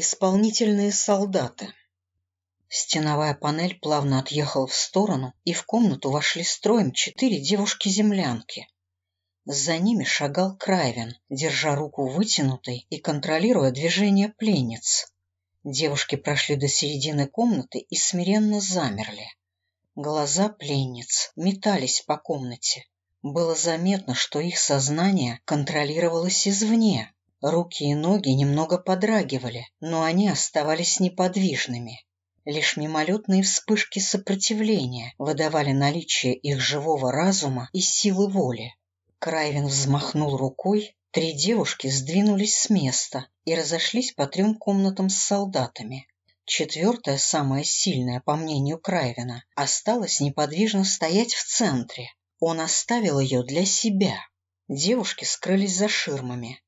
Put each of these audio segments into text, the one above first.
Исполнительные солдаты. Стеновая панель плавно отъехала в сторону, и в комнату вошли строем четыре девушки-землянки. За ними шагал Крайвен, держа руку вытянутой и контролируя движение пленниц. Девушки прошли до середины комнаты и смиренно замерли. Глаза пленниц метались по комнате. Было заметно, что их сознание контролировалось извне. Руки и ноги немного подрагивали, но они оставались неподвижными. Лишь мимолетные вспышки сопротивления выдавали наличие их живого разума и силы воли. Крайвин взмахнул рукой, три девушки сдвинулись с места и разошлись по трем комнатам с солдатами. Четвертая, самая сильная, по мнению Крайвина, осталась неподвижно стоять в центре. Он оставил ее для себя. Девушки скрылись за ширмами,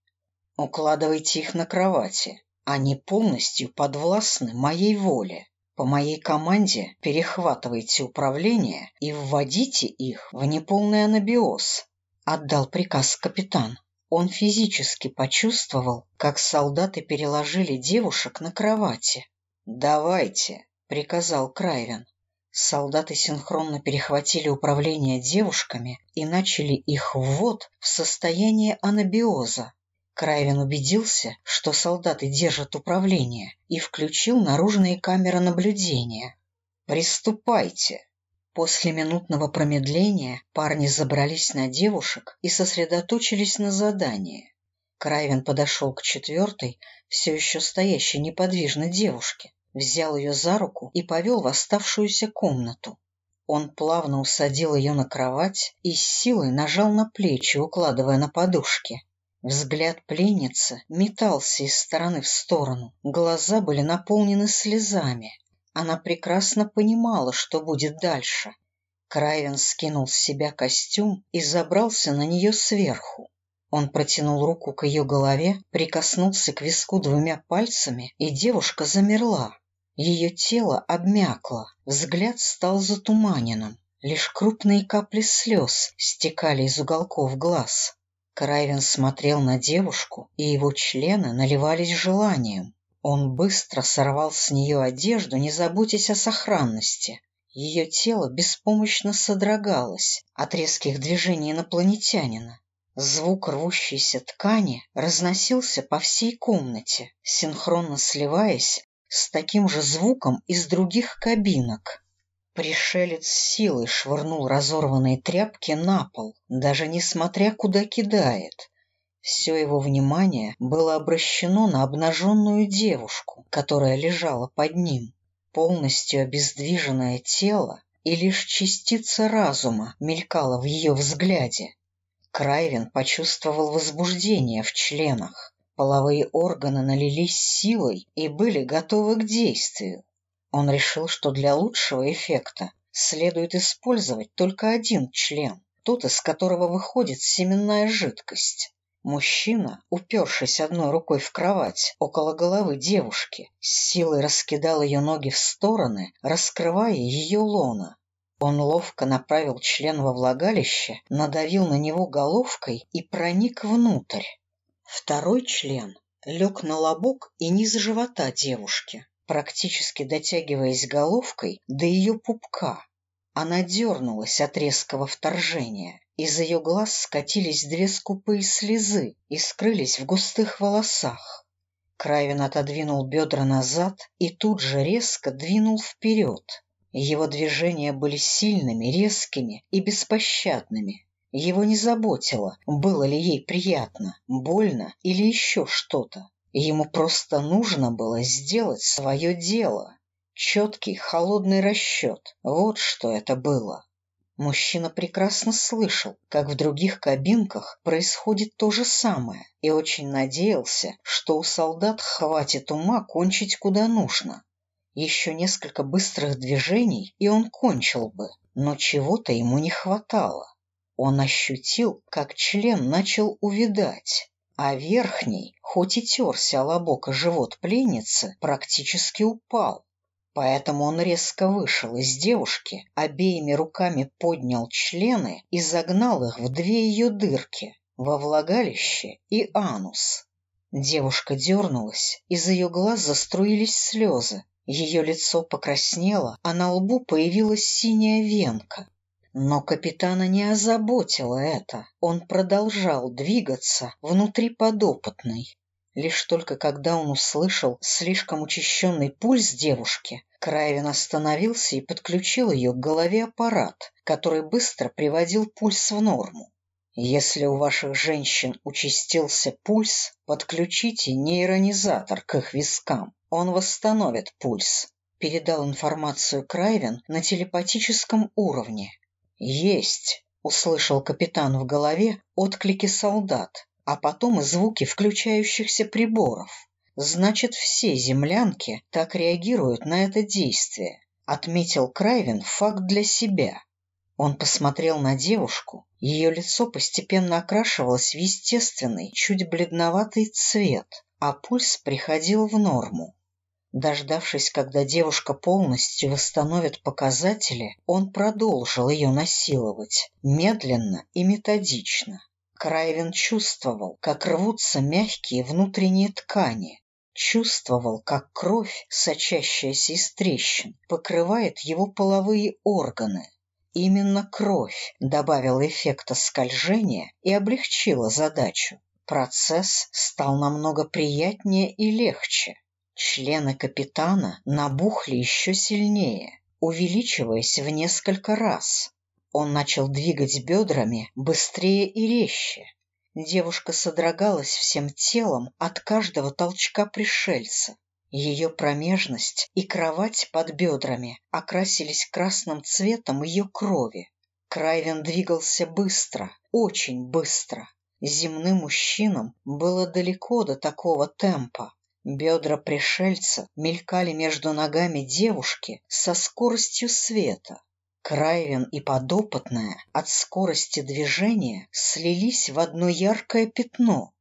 Укладывайте их на кровати. Они полностью подвластны моей воле. По моей команде перехватывайте управление и вводите их в неполный анабиоз. Отдал приказ капитан. Он физически почувствовал, как солдаты переложили девушек на кровати. «Давайте», — приказал Крайвен. Солдаты синхронно перехватили управление девушками и начали их ввод в состояние анабиоза. Крайвен убедился, что солдаты держат управление, и включил наружные камеры наблюдения. «Приступайте!» После минутного промедления парни забрались на девушек и сосредоточились на задании. Крайвен подошел к четвертой, все еще стоящей неподвижно девушке, взял ее за руку и повел в оставшуюся комнату. Он плавно усадил ее на кровать и с силой нажал на плечи, укладывая на подушки. Взгляд пленницы метался из стороны в сторону. Глаза были наполнены слезами. Она прекрасно понимала, что будет дальше. Крайвен скинул с себя костюм и забрался на нее сверху. Он протянул руку к ее голове, прикоснулся к виску двумя пальцами, и девушка замерла. Ее тело обмякло, взгляд стал затуманенным. Лишь крупные капли слез стекали из уголков глаз. Крайвен смотрел на девушку, и его члены наливались желанием. Он быстро сорвал с нее одежду, не заботясь о сохранности. Ее тело беспомощно содрогалось от резких движений инопланетянина. Звук рвущейся ткани разносился по всей комнате, синхронно сливаясь с таким же звуком из других кабинок. Пришелец силой швырнул разорванные тряпки на пол, даже несмотря куда кидает. Все его внимание было обращено на обнаженную девушку, которая лежала под ним. Полностью обездвиженное тело и лишь частица разума мелькала в ее взгляде. Крайвин почувствовал возбуждение в членах. Половые органы налились силой и были готовы к действию. Он решил, что для лучшего эффекта следует использовать только один член, тот, из которого выходит семенная жидкость. Мужчина, упершись одной рукой в кровать около головы девушки, с силой раскидал ее ноги в стороны, раскрывая ее лона. Он ловко направил член во влагалище, надавил на него головкой и проник внутрь. Второй член лег на лобок и низ живота девушки практически дотягиваясь головкой до ее пупка. Она дернулась от резкого вторжения. Из ее глаз скатились две скупые слезы и скрылись в густых волосах. Крайвин отодвинул бедра назад и тут же резко двинул вперед. Его движения были сильными, резкими и беспощадными. Его не заботило, было ли ей приятно, больно или еще что-то. Ему просто нужно было сделать свое дело. Четкий, холодный расчет. Вот что это было. Мужчина прекрасно слышал, как в других кабинках происходит то же самое, и очень надеялся, что у солдат хватит ума кончить куда нужно. Еще несколько быстрых движений, и он кончил бы, но чего-то ему не хватало. Он ощутил, как член начал увидать а верхний, хоть и терся о лобок и живот пленницы, практически упал. Поэтому он резко вышел из девушки, обеими руками поднял члены и загнал их в две ее дырки, во влагалище и анус. Девушка дернулась, из ее глаз заструились слезы. Ее лицо покраснело, а на лбу появилась синяя венка. Но капитана не озаботило это. Он продолжал двигаться внутри подопытной. Лишь только когда он услышал слишком учащенный пульс девушки, Крайвин остановился и подключил ее к голове аппарат, который быстро приводил пульс в норму. Если у ваших женщин участился пульс, подключите нейронизатор к их вискам. Он восстановит пульс. Передал информацию Крайвин на телепатическом уровне. «Есть!» — услышал капитан в голове отклики солдат, а потом и звуки включающихся приборов. Значит, все землянки так реагируют на это действие. Отметил Крайвин факт для себя. Он посмотрел на девушку. Ее лицо постепенно окрашивалось в естественный, чуть бледноватый цвет, а пульс приходил в норму. Дождавшись, когда девушка полностью восстановит показатели, он продолжил ее насиловать, медленно и методично. Крайвин чувствовал, как рвутся мягкие внутренние ткани, чувствовал, как кровь, сочащаяся из трещин, покрывает его половые органы. Именно кровь добавила эффекта скольжения и облегчила задачу. Процесс стал намного приятнее и легче. Члены капитана набухли еще сильнее, увеличиваясь в несколько раз. Он начал двигать бедрами быстрее и резче. Девушка содрогалась всем телом от каждого толчка пришельца. Ее промежность и кровать под бедрами окрасились красным цветом ее крови. Крайвен двигался быстро, очень быстро. Земным мужчинам было далеко до такого темпа. Бедра пришельца мелькали между ногами девушки со скоростью света. Крайвен и подопытная от скорости движения слились в одно яркое пятно.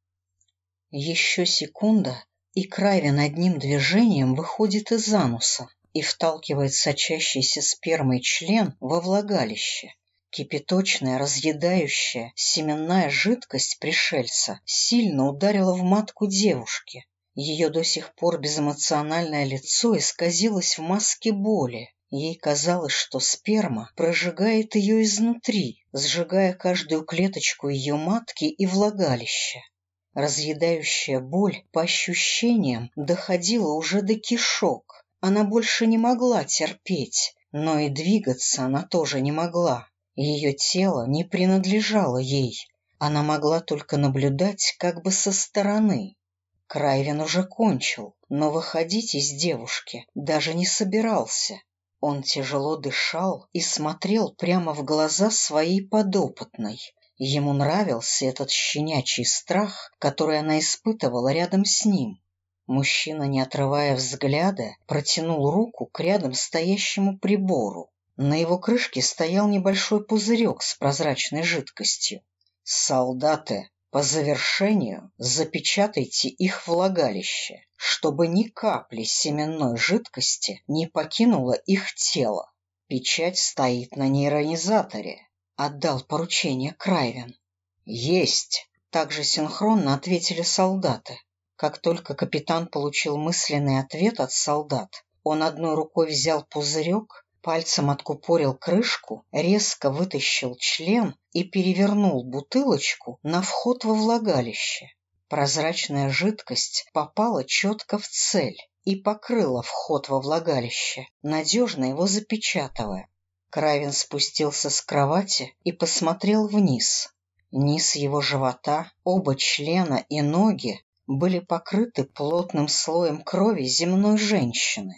Еще секунда, и Крайвен одним движением выходит из ануса и вталкивает сочащийся спермой член во влагалище. Кипяточная, разъедающая, семенная жидкость пришельца сильно ударила в матку девушки. Ее до сих пор безэмоциональное лицо исказилось в маске боли. Ей казалось, что сперма прожигает ее изнутри, сжигая каждую клеточку ее матки и влагалища. Разъедающая боль, по ощущениям, доходила уже до кишок. Она больше не могла терпеть, но и двигаться она тоже не могла. Ее тело не принадлежало ей. Она могла только наблюдать как бы со стороны. Крайвин уже кончил, но выходить из девушки даже не собирался. Он тяжело дышал и смотрел прямо в глаза своей подопытной. Ему нравился этот щенячий страх, который она испытывала рядом с ним. Мужчина, не отрывая взгляда, протянул руку к рядом стоящему прибору. На его крышке стоял небольшой пузырек с прозрачной жидкостью. «Солдаты!» По завершению запечатайте их влагалище, чтобы ни капли семенной жидкости не покинуло их тело. Печать стоит на нейронизаторе. Отдал поручение Крайвен. Есть! Также синхронно ответили солдаты. Как только капитан получил мысленный ответ от солдат, он одной рукой взял пузырек, Пальцем откупорил крышку, резко вытащил член и перевернул бутылочку на вход во влагалище. Прозрачная жидкость попала четко в цель и покрыла вход во влагалище, надежно его запечатывая. Кравин спустился с кровати и посмотрел вниз. Низ его живота, оба члена и ноги были покрыты плотным слоем крови земной женщины.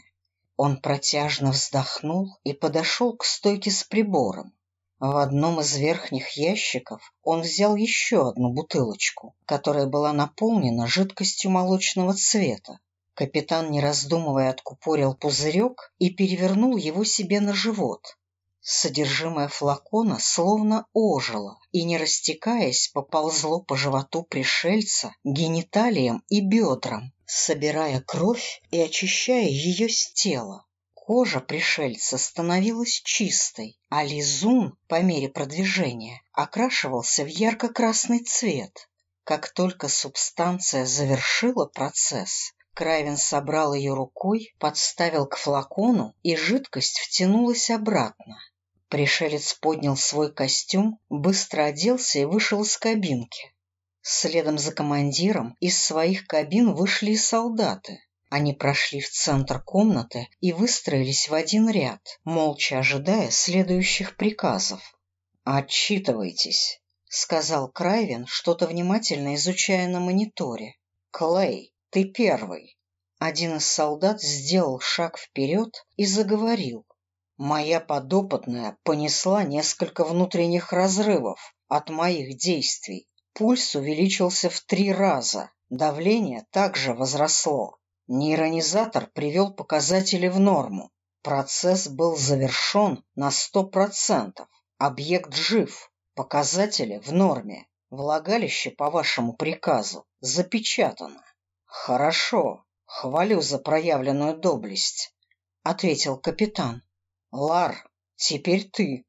Он протяжно вздохнул и подошел к стойке с прибором. В одном из верхних ящиков он взял еще одну бутылочку, которая была наполнена жидкостью молочного цвета. Капитан, не раздумывая, откупорил пузырек и перевернул его себе на живот. Содержимое флакона словно ожило и, не растекаясь, поползло по животу пришельца, гениталиям и бедрам собирая кровь и очищая ее с тела. Кожа пришельца становилась чистой, а лизун, по мере продвижения, окрашивался в ярко-красный цвет. Как только субстанция завершила процесс, Крайвин собрал ее рукой, подставил к флакону, и жидкость втянулась обратно. Пришелец поднял свой костюм, быстро оделся и вышел из кабинки. Следом за командиром из своих кабин вышли и солдаты. Они прошли в центр комнаты и выстроились в один ряд, молча ожидая следующих приказов. «Отчитывайтесь», — сказал Крайвин, что-то внимательно изучая на мониторе. «Клей, ты первый». Один из солдат сделал шаг вперед и заговорил. Моя подопытная понесла несколько внутренних разрывов от моих действий. Пульс увеличился в три раза, давление также возросло. Нейронизатор привел показатели в норму. Процесс был завершен на 100%. Объект жив, показатели в норме. Влагалище, по вашему приказу, запечатано. Хорошо, хвалю за проявленную доблесть, — ответил капитан. Лар, теперь ты.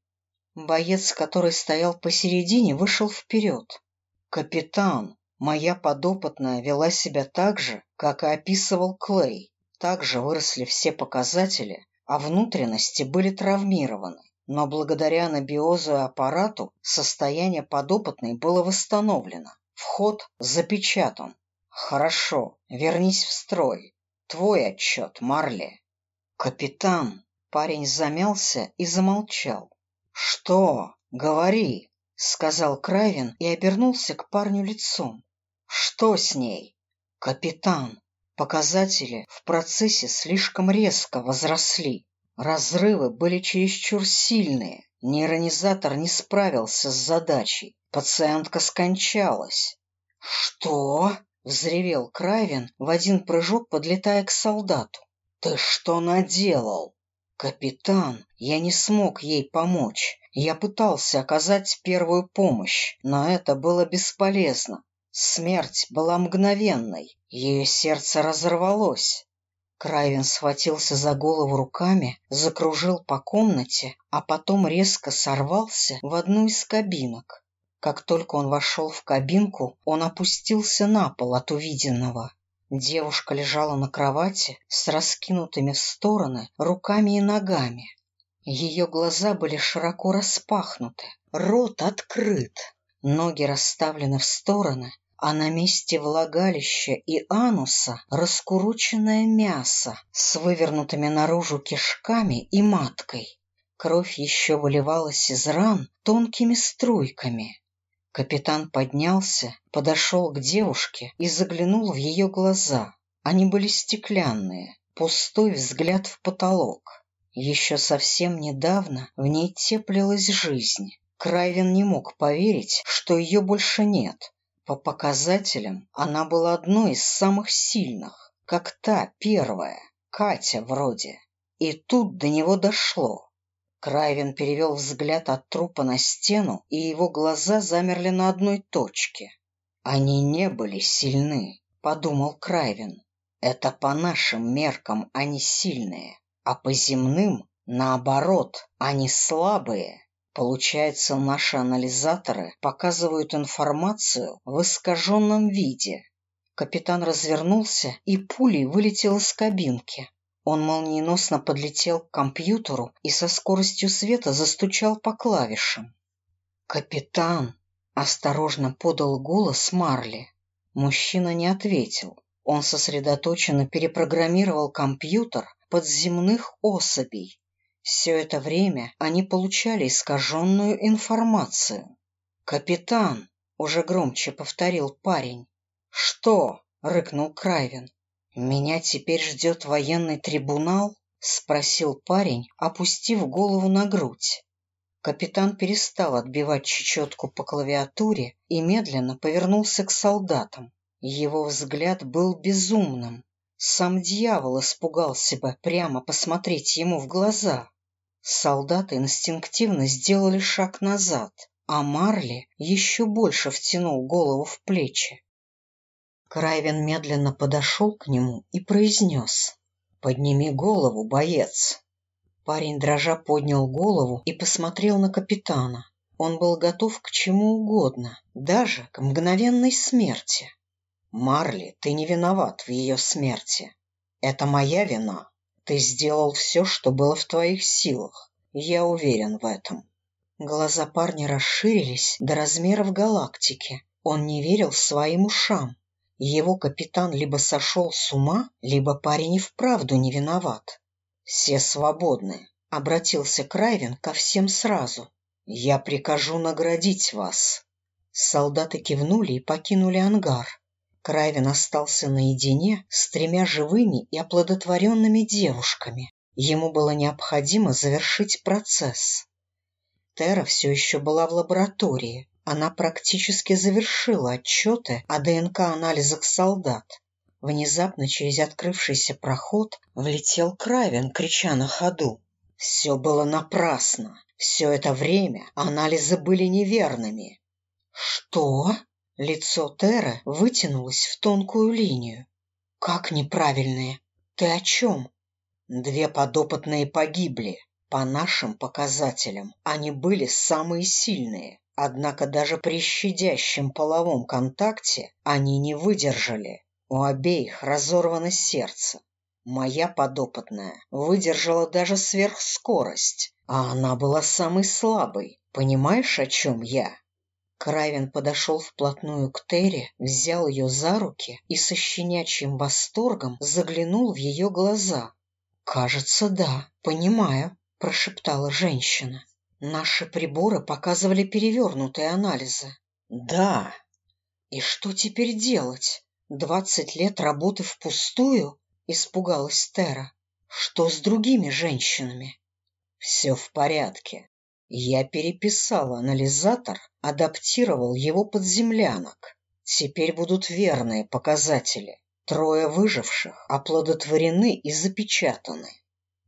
Боец, который стоял посередине, вышел вперед. Капитан, моя подопытная вела себя так же, как и описывал Клей. Также выросли все показатели, а внутренности были травмированы. Но благодаря анабиозу и аппарату состояние подопытной было восстановлено. Вход запечатан. Хорошо, вернись в строй. Твой отчет, Марли. Капитан, Парень замялся и замолчал. «Что? Говори!» — сказал Кравин и обернулся к парню лицом. «Что с ней?» «Капитан, показатели в процессе слишком резко возросли. Разрывы были чересчур сильные. Нейронизатор не справился с задачей. Пациентка скончалась». «Что?» — взревел Кравин в один прыжок, подлетая к солдату. «Ты что наделал?» «Капитан, я не смог ей помочь. Я пытался оказать первую помощь, но это было бесполезно. Смерть была мгновенной. Ее сердце разорвалось». Крайвин схватился за голову руками, закружил по комнате, а потом резко сорвался в одну из кабинок. Как только он вошел в кабинку, он опустился на пол от увиденного. Девушка лежала на кровати с раскинутыми в стороны руками и ногами. Ее глаза были широко распахнуты, рот открыт, ноги расставлены в стороны, а на месте влагалища и ануса раскуроченное мясо с вывернутыми наружу кишками и маткой. Кровь еще выливалась из ран тонкими струйками. Капитан поднялся, подошел к девушке и заглянул в ее глаза. Они были стеклянные, пустой взгляд в потолок. Еще совсем недавно в ней теплилась жизнь. Крайвин не мог поверить, что ее больше нет. По показателям она была одной из самых сильных, как та первая, Катя вроде. И тут до него дошло. Крайвин перевел взгляд от трупа на стену, и его глаза замерли на одной точке. «Они не были сильны», — подумал Крайвин. «Это по нашим меркам они сильные, а по земным, наоборот, они слабые». Получается, наши анализаторы показывают информацию в искаженном виде. Капитан развернулся и пулей вылетел из кабинки. Он молниеносно подлетел к компьютеру и со скоростью света застучал по клавишам. «Капитан!» — осторожно подал голос Марли. Мужчина не ответил. Он сосредоточенно перепрограммировал компьютер под земных особей. Все это время они получали искаженную информацию. «Капитан!» — уже громче повторил парень. «Что?» — рыкнул Крайвин. «Меня теперь ждет военный трибунал?» — спросил парень, опустив голову на грудь. Капитан перестал отбивать чечетку по клавиатуре и медленно повернулся к солдатам. Его взгляд был безумным. Сам дьявол испугался бы прямо посмотреть ему в глаза. Солдаты инстинктивно сделали шаг назад, а Марли еще больше втянул голову в плечи. Крайвен медленно подошел к нему и произнес. «Подними голову, боец!» Парень дрожа поднял голову и посмотрел на капитана. он был готов к чему угодно, даже к мгновенной смерти. «Марли, ты не виноват в ее смерти. Это моя вина. Ты сделал все, что было в твоих силах. Я уверен в этом». Глаза парня расширились до размеров галактики. Он не верил своим ушам. Его капитан либо сошел с ума, либо парень и вправду не виноват. «Все свободны», — обратился Крайвен ко всем сразу. «Я прикажу наградить вас». Солдаты кивнули и покинули ангар. Крайвен остался наедине с тремя живыми и оплодотворенными девушками. Ему было необходимо завершить процесс. Тера все еще была в лаборатории. Она практически завершила отчеты о ДНК-анализах солдат. Внезапно через открывшийся проход влетел Кравин, крича на ходу. Все было напрасно. Все это время анализы были неверными. Что? Лицо Теры вытянулось в тонкую линию. Как неправильные? Ты о чем? Две подопытные погибли. По нашим показателям они были самые сильные, однако даже при щадящем половом контакте они не выдержали. У обеих разорвано сердце. Моя подопытная выдержала даже сверхскорость, а она была самой слабой. Понимаешь, о чем я? Кравин подошел вплотную к Терри, взял ее за руки и со щенячьим восторгом заглянул в ее глаза. «Кажется, да, понимаю прошептала женщина. Наши приборы показывали перевернутые анализы. Да. И что теперь делать? Двадцать лет работы впустую? Испугалась Тера. Что с другими женщинами? Все в порядке. Я переписал анализатор, адаптировал его под землянок. Теперь будут верные показатели. Трое выживших оплодотворены и запечатаны.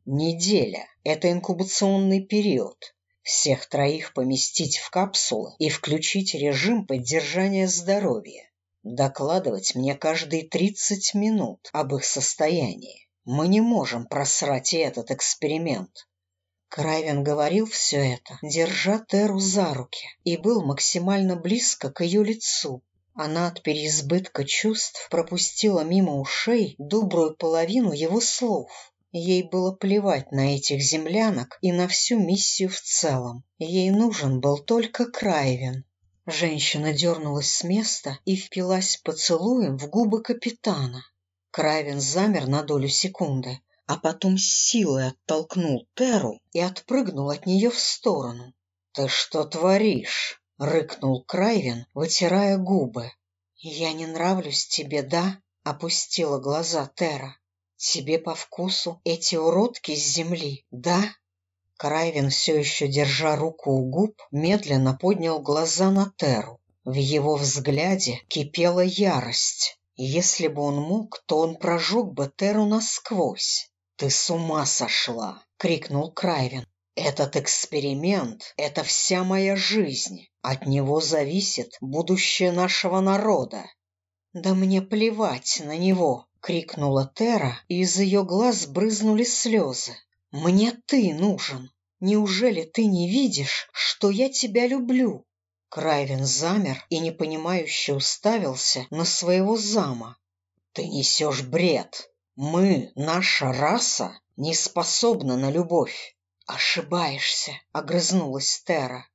Неделя – это инкубационный период. Всех троих поместить в капсулы и включить режим поддержания здоровья. Докладывать мне каждые 30 минут об их состоянии. Мы не можем просрать и этот эксперимент. Крайвен говорил все это, держа Теру за руки, и был максимально близко к ее лицу. Она от переизбытка чувств пропустила мимо ушей добрую половину его слов. Ей было плевать на этих землянок и на всю миссию в целом. Ей нужен был только Крайвен. Женщина дернулась с места и впилась поцелуем в губы капитана. Крайвен замер на долю секунды, а потом силой оттолкнул Теру и отпрыгнул от нее в сторону. «Ты что творишь?» — рыкнул Крайвен, вытирая губы. «Я не нравлюсь тебе, да?» — опустила глаза Тера. Тебе по вкусу эти уродки с земли, да? Крайвин, все еще держа руку у губ, медленно поднял глаза на Теру. В его взгляде кипела ярость. Если бы он мог, то он прожег бы Теру насквозь. «Ты с ума сошла!» — крикнул Крайвин. «Этот эксперимент — это вся моя жизнь. От него зависит будущее нашего народа». «Да мне плевать на него!» Крикнула Тера, и из ее глаз брызнули слезы. «Мне ты нужен! Неужели ты не видишь, что я тебя люблю?» Крайвин замер и непонимающе уставился на своего зама. «Ты несешь бред! Мы, наша раса, не способна на любовь!» «Ошибаешься!» — огрызнулась Тера.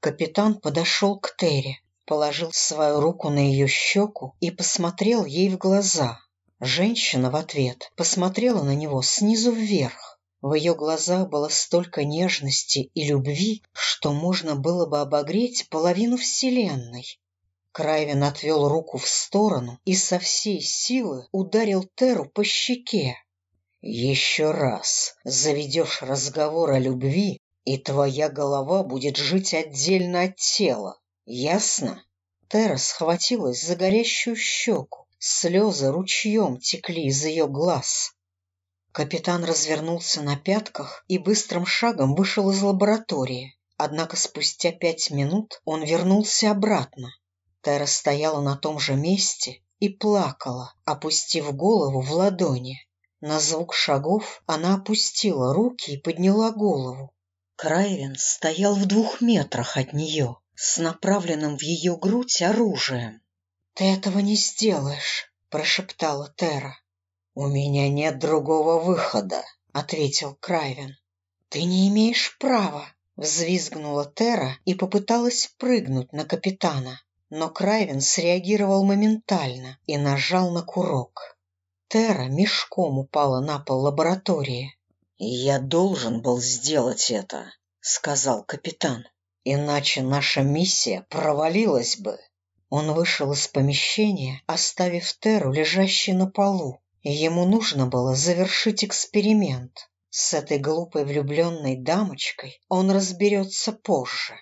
Капитан подошел к Тере, положил свою руку на ее щеку и посмотрел ей в глаза. Женщина в ответ посмотрела на него снизу вверх. В ее глазах было столько нежности и любви, что можно было бы обогреть половину Вселенной. Крайвин отвел руку в сторону и со всей силы ударил Теру по щеке. «Еще раз заведешь разговор о любви, и твоя голова будет жить отдельно от тела. Ясно?» Тера схватилась за горящую щеку. Слезы ручьем текли из ее глаз. Капитан развернулся на пятках и быстрым шагом вышел из лаборатории. Однако спустя пять минут он вернулся обратно. Тера стояла на том же месте и плакала, опустив голову в ладони. На звук шагов она опустила руки и подняла голову. Крайвен стоял в двух метрах от нее, с направленным в ее грудь оружием. «Ты этого не сделаешь», — прошептала Тера. «У меня нет другого выхода», — ответил Крайвен. «Ты не имеешь права», — взвизгнула Тера и попыталась прыгнуть на капитана. Но Крайвен среагировал моментально и нажал на курок. Тера мешком упала на пол лаборатории. «Я должен был сделать это», — сказал капитан. «Иначе наша миссия провалилась бы». Он вышел из помещения, оставив Теру лежащей на полу. Ему нужно было завершить эксперимент. С этой глупой влюбленной дамочкой он разберется позже.